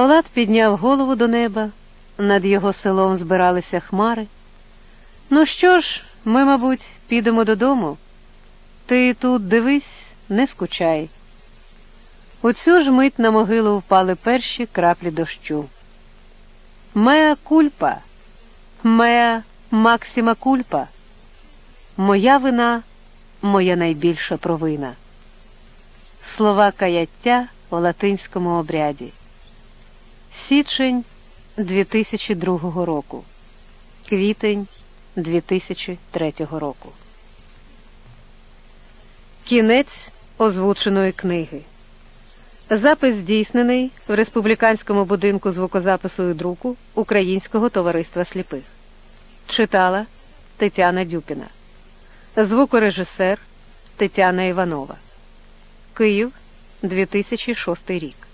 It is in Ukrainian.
Влад підняв голову до неба, над його селом збиралися хмари. Ну що ж, ми, мабуть, підемо додому. Ти тут дивись, не скучай. У цю ж мить на могилу впали перші краплі дощу. Меа кульпа, меа максима кульпа. Моя вина, моя найбільша провина. Слова каяття у латинському обряді. Січень 2002 року. Квітень 2003 року. Кінець озвученої книги. Запис здійснений в республіканському будинку звукозапису і друку Українського товариства сліпих. Читала Тетяна Дюпіна. Звукорежисер Тетяна Іванова. Київ 2006 рік.